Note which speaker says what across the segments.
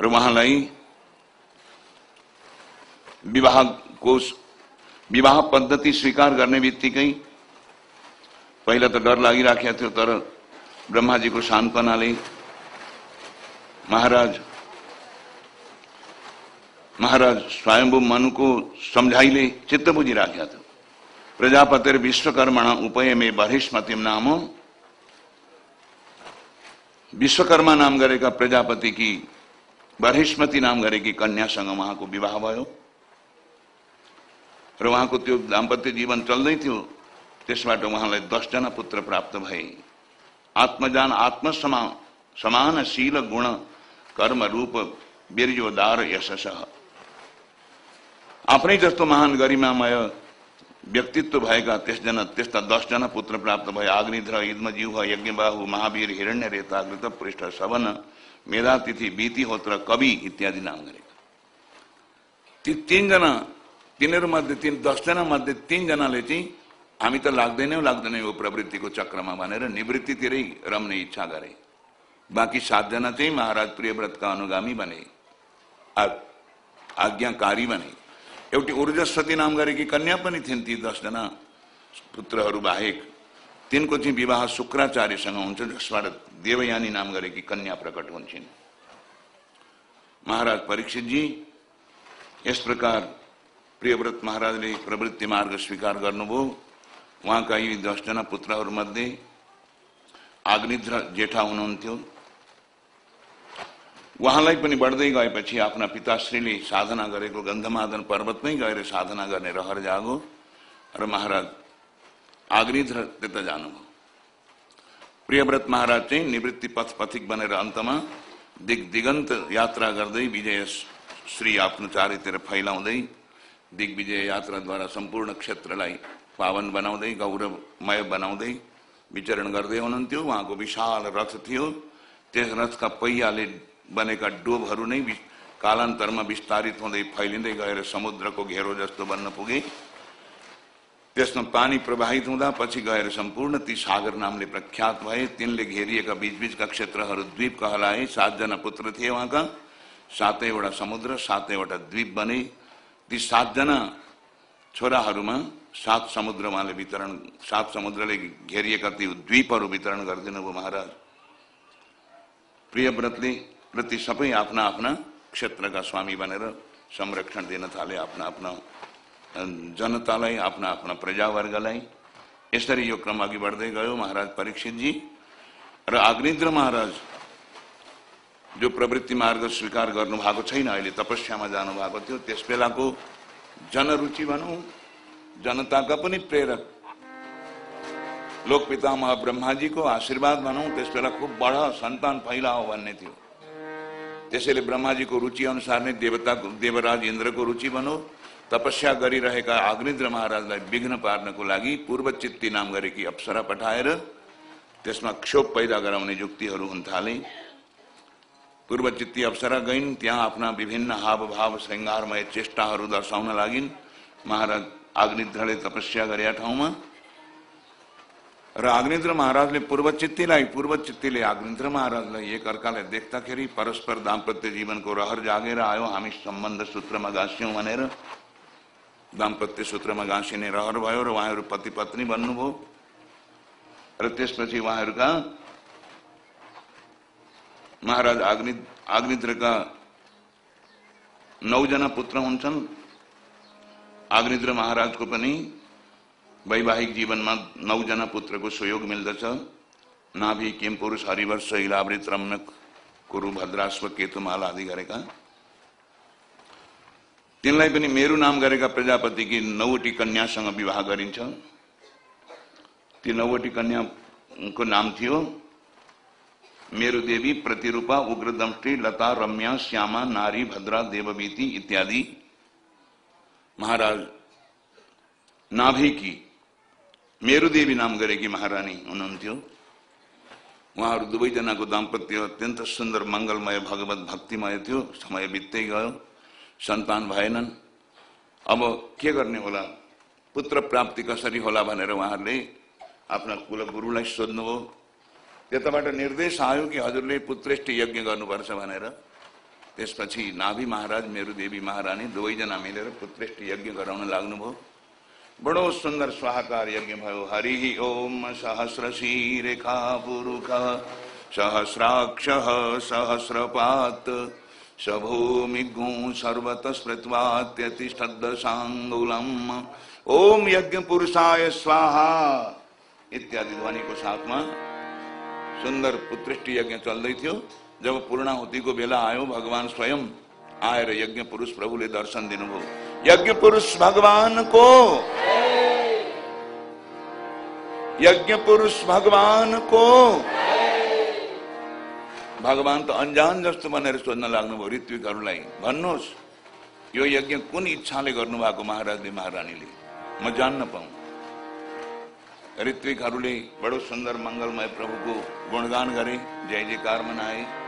Speaker 1: र उहाँलाई विवाहको विवाह पद्धति स्वीकार गर्ने बित्तिकै पहिला त डर लागिराखेको थियो तर ब्रह्माजीको सान्त्वनाले महाराज महाराज स्वयंभू मनुको सम्झाइले चित्त बुझिराखेका थियो प्रजापतिर विश्वकर्मा उपयमे बहिष्मतिम नाम विश्वकर्मा नाम गरेका प्रजापतिकी बर्हिष्मती नाम गरेकी कन्यासँग उहाँको विवाह भयो। र उहाँको त्यो दाम्पत्य जीवन चल्दै थियो। त्यसबाट उहाँलाई दसजना पुत्र प्राप्त भए। आत्मजान, आत्मसमा, समान गुण, कर्म, रूप बिर्योदार यशस आफ्नै जस्तो महान गरिमामय व्यक्तित्व भएका त्यसजना, त्यस्ता दसजना पुत्र प्राप्त भए आग्निध्र इद्मजीव यज्ञबाहु, महावीर हिरण्य रेता घृत पृष्ठ सवन मेधातिथि बीतिहोत्र कवि इत्यादि नाम गरेका। ती तिनजना, तिनीहरूमध्ये तिन दसजना मध्ये तिनजनाले चाहिँ हामी त लाग्दैनौँ लाग्दैनौँ यो प्रवृत्तिको चक्रमा भनेर निवृत्तितिरै रम्ने इच्छा गरे। बाँकी सातजना चाहिँ महाराज प्रियव्रतका अनुगामी बने आज्ञाकारी बने। एउटी ऊर्जस्वती नाम गरेकी कन्या पनि थिइन् ती दसजना पुत्रहरू बाहेक। तिनको चाहिँ विवाह शुक्राचार्यसँग हुन्छ, जसबाट देवयानी नाम गरेकी कन्या प्रकट हुन्छन्। महाराज परीक्षितजी, यस प्रकार प्रियव्रत महाराजले प्रवृत्ति मार्ग स्वीकार गर्नुभयो। उहाँका यी दसजना पुत्रहरूमध्ये आग्निध्र जेठा हुनुहुन्थ्यो। उहाँलाई पनि बढ्दै गएपछि आफ्ना पिताश्रीले साधना गरेको गन्धमादन पर्वतमै गएर साधना गर्ने रहर जागो। र महाराज आग्निध्र त्यता जानुभयो प्रियव्रत महाराज चाहिँ निवृत्ति पथ पथिक बनेर अन्तमा दिग दिगन्त यात्रा गर्दै विजय श्री आफ्नो चारैतिर फैलाउँदै दिग्विजय यात्राद्वारा सम्पूर्ण क्षेत्रलाई पावन बनाउँदै गौरवमय बनाउँदै विचरण गर्दै हुनुहुन्थ्यो उहाँको विशाल रथ थियो। त्यस रथका पहियाले बनेका डोबहरू नै कालान्तरमा विस्तारित हुँदै फैलिँदै गएर समुद्रको घेरो जस्तो बन्न पुगे। त्यसमा पानी प्रवाहित हुँदा पछि गएर सम्पूर्ण ती सागर नामले प्रख्यात भए। तिनले घेरिएका बीचबीचका क्षेत्रहरू द्वीप कहलाए। सातजना पुत्र थिए उहाँका। सातैवटा समुद्र, सातैवटा द्वीप बने। ती सातजना छोराहरूमा सात समुद्र उहाँले वितरण, सात समुद्रले घेरिएका ती द्वीपहरू वितरण गरिदिनु भयो महाराज। प्रियव्रतले प्रति सबै आफ्ना आफ्ना क्षेत्रका स्वामी बनेर संरक्षण दिन थाले आफ्ना आफ्ना जनतालाई आफ्ना आफ्ना प्रजावर्गलाई। यसरी यो क्रम अघि बढ्दै गयो महाराज परीक्षितजी र अग्निद्र महाराज जो प्रवृत्ति मार्ग स्वीकार गर्नु भएको छैन अहिले तपस्यामा जानुभएको थियो त्यस बेलाको जनरुचि भनौँ जनताका पनि प्रेरक। लोक पितामह ब्रह्माजीको आशीर्वाद भनौँ त्यस बेला खुब बढ सन्तान फैलाओ भन्ने थियो। त्यसैले ब्रह्माजीको रुचि अनुसार नै देवता, देवराज इन्द्रको रुचि भनौँ तपस्या गरिरहेका अग्निद्र महाराजलाई विघ्न पार्नको लागि पूर्व चित्ती नाम गरेकी अप्सरा पठाएर त्यसमा क्षोभ पैदा गराउने युक्तिहरू हुन थाले पूर्व चित्ती अप्सरा गइन् त्यहाँ आफ्ना विभिन्न हावभाव, श्रृङ्गारमय चेष्टाहरू दर्शाउन लागिन्। महाराज आग्निद्रले तपस्या गरेका ठाउँमा। र आग्निद्र महाराजले पूर्व चित्तीलाई पूर्व चित्तीले आग्निद्र महाराजलाई एक अर्कालाई देख्दाखेरि परस्पर दाम्पत्य जीवनको रहर जागेर आयो हामी सम्बन्ध सूत्रमा गाँस्यौँ भनेर दाम्पत्य सूत्रमा गाँसिने रहर र उहाँहरू पति पत्नी बन्नुभयो र त्यसपछि उहाँहरूका महाराज आग्नि आग्निद्रका नौजना पुत्र हुन्छन्। आग्निद्र महाराजको पनि वैवाहिक जीवनमा नौजना पुत्रको सहयोग मिल्दछ। नाभि किम पुरुष हरिवर्ष इलावृत रम्य कुरु, भद्राश्व, केतुमाला आदि गरेका। तिनलाई पनि मेरु नाम गरेका प्रजापतिकी नौवटी कन्यासँग विवाह गरिन्छ। ती नौवटी कन्याको नाम थियो मेरु देवी, प्रतिरूपा, उग्रदंष्टि, लता, रम्या, श्यामा, नारी, भद्रा देववीति इत्यादि। महाराज मेरुदेवी नाम गरेकी महारानी हुनुहुन्थ्यो उहाँहरू दुवैजनाको दाम्पत्य अत्यन्त सुन्दर मङ्गलमय भगवत भक्तिमय थियो समय बित्दै गयो सन्तान भएनन् अब के गर्ने होला पुत्र प्राप्ति कसरी होला भनेर उहाँहरूले आफ्ना कुलगुरुलाई सोध्नुभयो त्यताबाट निर्देश आयो कि हजुरले पुत्रेष्टि यज्ञ गर्नुपर्छ भनेर त्यसपछि नाभि महाराज मेरो देवी महारानी दुवैजना मिलेर पुत्रेष्ट यज्ञ गराउन लाग्नुभयो बडो सुंदर स्वाहाकार यज्ञ भयो। हरि ओम सहस्र रेखा पुरुख सहस्राक्ष, सहस्रपात सभूमिगु सर्वत स्मृत्वात्यतिष्ठदशाङ्गुलम ओम यज्ञ पुरुषाय स्वाहा। इत्यादि ध्वनि को साथ में सुंदर पुत्रिष्टि यज्ञ चल्दै थियो जब पूर्णाहुति को बेला आयो, भगवान स्वयं आएर यज्ञ पुरुष प्रभु प्रभुले दर्शन दिनुभयो। यज्ञ पुरुष भगवानको यज्ञ पुरुष भगवानको भगवान त अन्जान जस्तो भनेर सोध्न लाग्नुभयो ऋत्विकहरूलाई। भन्नुहोस्, यो यज्ञ कुन इच्छाले गर्नुभएको महाराजले, महारानीले? म जान्न पाऊँ। ऋत्विकहरूले बडो सुन्दर, मङ्गलमय प्रभुको गुणगान गरे। जय जयकार मनाए।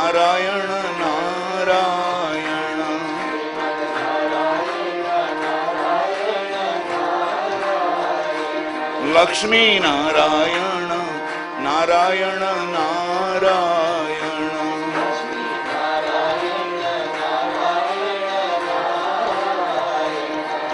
Speaker 1: नारायण नारायण। लक्ष्मी नारायण नारायण नारायण।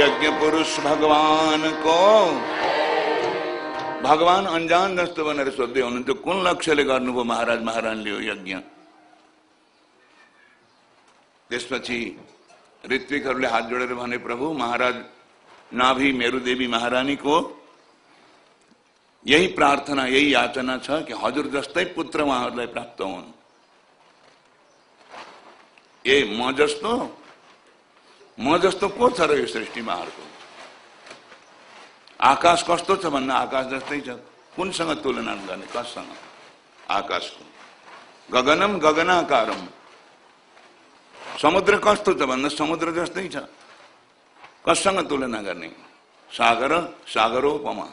Speaker 1: यज्ञ पुरुष भगवान को भगवान अन्जान जस्तो भनेर सोध्दै हुनुहुन्थ्यो कुन लक्ष्यले गर्नुभयो महाराज महारानीले यो यज्ञ। त्यसपछि ऋत्विकहरूले हात जोडेर भने प्रभु, महाराज नाभि मेरु देवी महारानीको यही प्रार्थना, यही याचना छ कि हजुर जस्तै पुत्र उहाँहरूलाई प्राप्त हुन्। ए, म जस्तो म जस्तो को छ र यो सृष्टिमा अर्को? आकाश कस्तो छ भन्दा आकाश जस्तै छ। कुनसँग तुलना गर्ने कससँग? आकाशको। गगनम गगनाकारम। समुद्र कस्तो छ भन्दा समुद्र जस्तै छ। कससँग तुलना गर्ने? सागर सागरोपमा।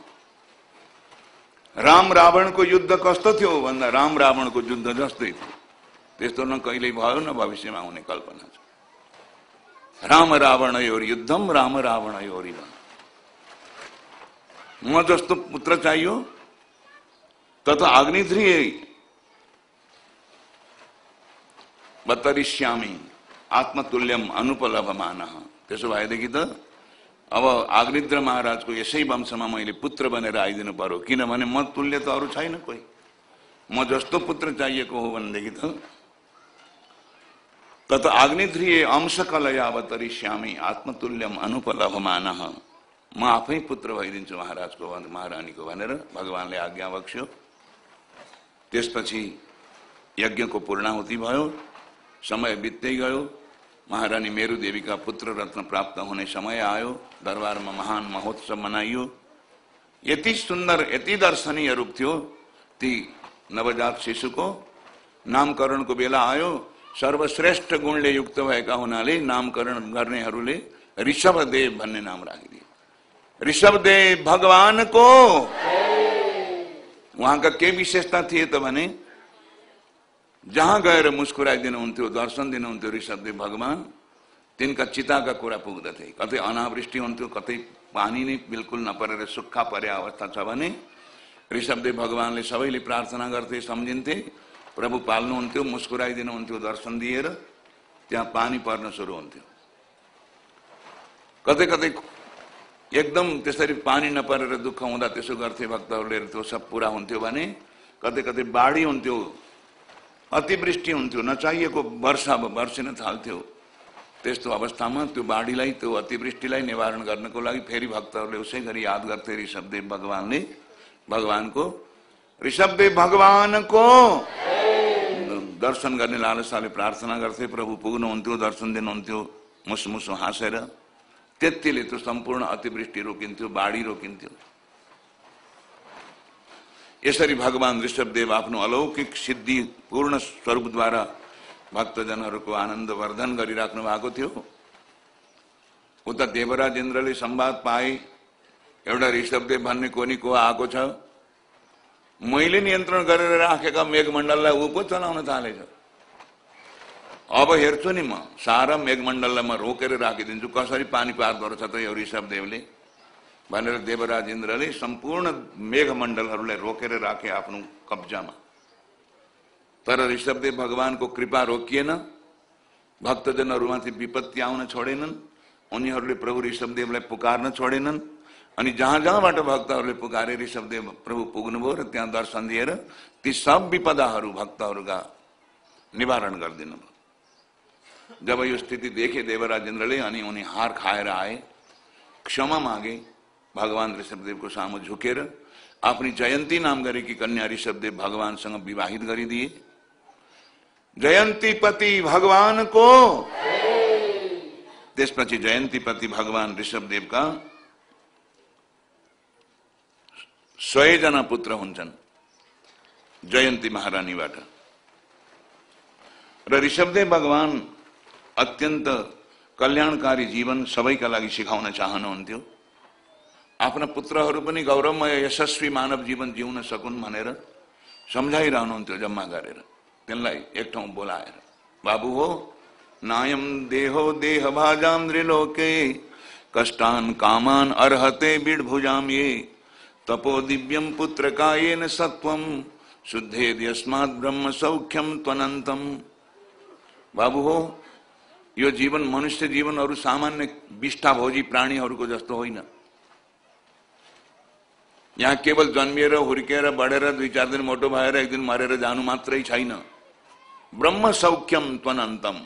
Speaker 1: राम रावणको युद्ध कस्तो थियो भन्दा राम रावणको युद्ध जस्तै थियो। त्यस्तो न कहिल्यै भयो न भविष्यमा आउने कल्पना छ। राम रावण यो युद्धम राम रावण यो म जस्तो पुत्र चाहियो? तथा अग्निध्रिय बतरिश्यामी आत्मतुल्यम अनुपलभमान। त्यसो भएदेखि त? अब आग्निद्र महाराजको यसै वंशमा मैले पुत्र बनेर आइदिनु पर्यो किनभने म तुल्य त अरू छैन कोही म जस्तो पुत्र चाहिएको हो भनेदेखि त? तत आग्निध्रिय श्यामी आत्मतुल्यम अनुपलभमान। म आफै पुत्र भइदिन्छु महाराजको महारानीको भनेर भगवान्ले आज्ञा बक्स्यो त्यसपछि यज्ञको पूर्णाहुति भयो। समय बित्दै गयो। महारानी मेरु देवीका पुत्र रत्न प्राप्त होने समय आयो। दरबार में महान महोत्सव मनाइयो। यति सुंदर, यति दर्शनीय रूप थियो। ती नवजात शिशु को नामकरण को बेला आयो। सर्वश्रेष्ठ गुणले युक्त भएका हुनाले नामकरण गर्नेहरूले ऋषभदेव भन्ने नाम राखिदिए। ऋषभदेव भगवान को वहाँ का के विशेषता थिए त भने जहाँ गएर मुस्कुराइदिनुहुन्थ्यो दर्शन दिनुहुन्थ्यो ऋषभदेव भगवान तिनका चिताका कुरा पुग्दथे। कतै अनावृष्टि हुन्थ्यो कतै पानी नै बिल्कुल नपरेर सुक्खा परे अवस्था छ भने ऋषभदेव भगवानले सबैले प्रार्थना गर्थे सम्झिन्थे। प्रभु पाल्नुहुन्थ्यो मुस्कुराइदिनुहुन्थ्यो दर्शन दिएर त्यहाँ पानी पर्न सुरु हुन्थ्यो। कतै कतै एकदम त्यसरी पानी नपरेर दुःख हुँदा त्यसो गर्थे भक्तहरूले त्यो सब पुरा हुन्थ्यो भने कतै कतै बाढी हुन्थ्यो। अतिवृष्टि हुन्थ्यो, नचाहिएको वर्षा वर्षिन थाल्थ्यो। त्यस्तो अवस्थामा त्यो बाढीलाई, त्यो अतिवृष्टिलाई निवारण गर्नको लागि फेरि भक्तहरूले उसै गरी याद गर्थे ऋषभदेव भगवान्ले, भगवानको। ऋषभदेव भगवानको दर्शन गर्ने लालसाले प्रार्थना गर्थे, प्रभु पुग्नुहुन्थ्यो, दर्शन दिनुहुन्थ्यो, मुसमुसो हाँसेर। त्यतिले त्यो सम्पूर्ण अतिवृष्टि रोकिन्थ्यो, बाढी रोकिन्थ्यो। यसरी भगवान ऋषभदेव आफ्नो अलौकिक सिद्धि पूर्ण स्वरूपद्वारा भक्तजनहरूको आनन्द वर्धन गरिराख्नु भएको थियो। उता देवराज इन्द्रले संवाद पाए एउटा ऋषभदेव भन्ने कोनी को आएको छ मैले नियन्त्रण गरेर राखेका मेघमण्डललाई ऊ पो चलाउन थालेछ। अब हेर्छु नि म सारा मेघमण्डललाई म रोकेर राखिदिन्छु कसरी पानी पार गर्छ त यो ऋषभदेवले भनेर देवराज इन्द्रले सम्पूर्ण मेघमण्डलहरूलाई रोकेर राखे आफ्नो कब्जामा तर ऋषभदेव भगवानको कृपा रोकिएन भक्तजनहरूमाथि विपत्ति आउन छोडेनन् उनीहरूले प्रभु ऋषभदेवलाई पुकार्न छोडेनन् अनि जहाँ जहाँबाट भक्तहरूले पुकारे ऋषभदेव प्रभु पुग्नुभयो र त्यहाँ दर्शन दिएर ती सब विपदाहरू भक्तहरूका निवारण गरिदिनु भयो। जब यो स्थिति देखे देवराज इन्द्रले अनि उनी हार खाएर आए, क्षमा मागे भगवान ऋषभदेवको सामु झुकेर आफ्नी जयन्ती नाम गरेकी कन्या ऋषभदेव भगवानसँग विवाहित गरिदिए जयन्ती पति भगवानको त्यसपछि जयन्ती पति भगवान ऋषभदेवका सयजना पुत्र हुन्छन् जयन्ती ऋषभदेव भगवान अत्यन्त कल्याणकारी जीवन सबैका लागि सिकाउन आफ्ना पुत्रहरू पनि गौरवमय, यशस्वी मानव जीवन जिउन सकुन् भनेर सम्झाइरहनुहुन्थ्यो जम्मा गरेर। त्यसलाई एक ठाउँ बोलाएर, बाबु हो नायम देहो देह भाजाम त्रिलोके कष्टान कामान अर्हते बिडभुजाम ये तपो दिव्यम पुत्र कायेन सत्वम शुद्धे यस्मात् ब्रह्म सौख्यम त्वनन्तम। बाबु हो, यो जीवन मनुष्य जीवनहरू सामान्य विष्ठाभोजी प्राणीहरूको जस्तो होइन। यहाँ केवल जन्मिएर हुर्किएर बढेर दुई चार दिन मोटो भएर एक दिन मरेर जानु मात्रै छैन। ब्रह्म सौख्यम त्वनन्तम।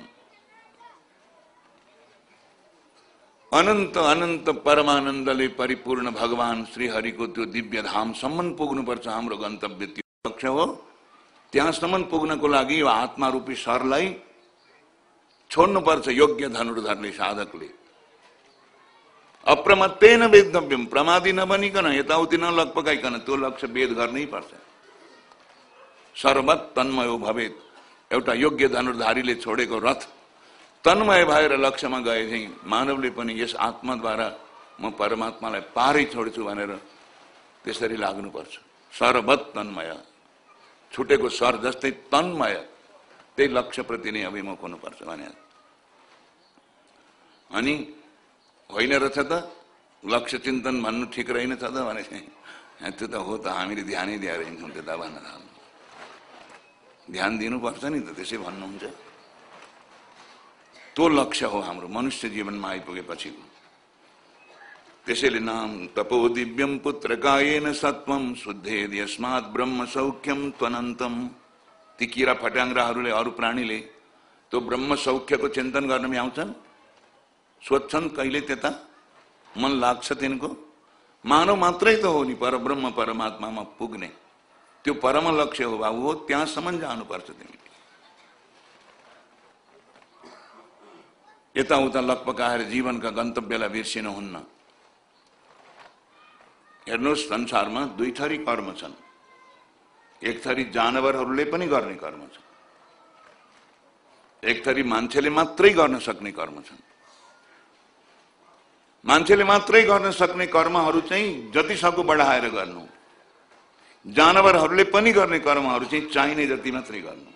Speaker 1: अनन्त अनन्त परमानन्दले परिपूर्ण भगवान श्रीहरिको त्यो दिव्य धामसम्म पुग्नुपर्छ हाम्रो गन्तव्य त्यो लक्ष्य हो। त्यहाँसम्म पुग्नको लागि यो आत्मा रूपी सरलाई छोड्नुपर्छ योग्य धनुर्धरले साधकले। अप्रमत्तेन वेदव्यम प्रमादी नबनिकन यताउति नलगपकाइकन त्यो लक्ष्य वेद गर्नै पर्छ सर्वत तन्मयो भवेत एउटा योग्य धनुर्धारीले छोडेको रथ तन्मय भएर लक्ष्यमा गए चाहिँ मानवले पनि यस आत्माद्वारा म परमात्मालाई पारै छोड्छु भनेर त्यसरी लाग्नुपर्छ सर्वत तन्मय छुटेको स्वर जस्तै तन्मय त्यही लक्ष्यप्रति नै अभिमुख हुनुपर्छ भने अनि रहेछ त लक्ष्य चिन्तन भन्नु ठिक रहेनछ त भने त्यो त हो, त हामीले ध्यानै दिएर हिँड्छौँ ध्यान दिनुपर्छ नि त त्यसै भन्नुहुन्छ त्यो लक्ष्य हो हाम्रो मनुष्य जीवनमा आइपुगेपछिको त्यसैले नाम, तपो दिव्यम पुत्र गायन सत्वम, शुद्धे यस्मात ब्रह्म सौख्यम त्वनन्तम। ती किरा फट्याङ्ग्राहरूले अरू प्राणीले त्यो ब्रह्म सौख्यको चिन्तन गर्न आउँछन् सोध्छन् कहिले त्यता? मन लाग्छ तिनको? मानव मात्रै त हो नि परब्रह्म परमात्मामा पुग्ने। त्यो परम लक्ष्य हो बाबु हो त्यहाँसम्म जानुपर्छ तिमी। यताउता लकपकाएर जीवनका गन्तव्यलाई बिर्सिनुहुन्न। हेर्नुहोस् संसारमा दुई थरी कर्म छन्। एक थरी जानवरहरूले पनि गर्ने कर्म छ एक थरी मान्छेले मात्रै गर्न सक्ने कर्म छन्। मान्छेले मात्रै गर्न सक्ने कर्महरू चाहिँ जति सक्दो बढाएर गर्नु। जानवरहरूले पनि गर्ने कर्महरू चाहिँ चाहिने जति मात्रै गर्नु।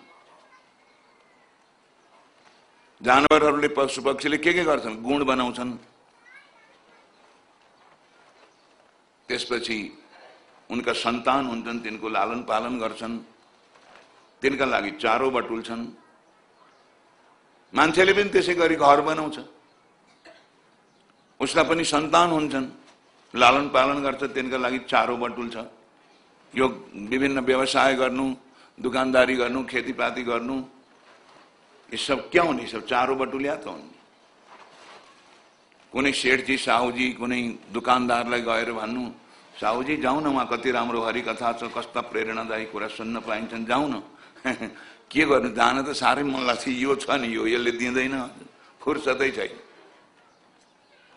Speaker 1: जानवरहरूले पशु पक्षीले के के गर्छन्? गुण बनाउँछन्। त्यसपछि उनका सन्तान हुन्छन् तिनको लालन पालन गर्छन् तिनका लागि चारो बटुल्छन् मान्छेले पनि त्यसै गरी घर बनाउँछ। उसका पनि सन्तान हुन्छन्। लालन पालन गर्छ तिनका लागि चारो बटुल्छ। यो विभिन्न व्यवसाय गर्नु दुकानदारी गर्नु खेतीपाती गर्नु ये सब क्या हुने? सब चारो बटुल्या त हुन्। कुनै सेठजी साहुजी कुनै दुकानदारलाई गएर भन्नु साहुजी जाउँ न उहाँ कति राम्रो हरिकथा छ कस्ता प्रेरणादायी कुरा सुन्न पाइन्छन् जाउँ न। के गर्नु? जान त साह्रै मन लाग्छ। यो छ नि यो यसले दिँदैन। फुर्सदै छैन।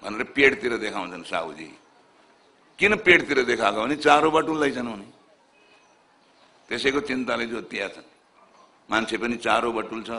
Speaker 1: भनेर पेटतिर देखाउँछन् साहुजी किन पेटतिर देखाएको भने चारो बटुल्दैछन् उनी त्यसैको चिन्ताले जोतिया छन् मान्छे पनि चारो बटुल्छ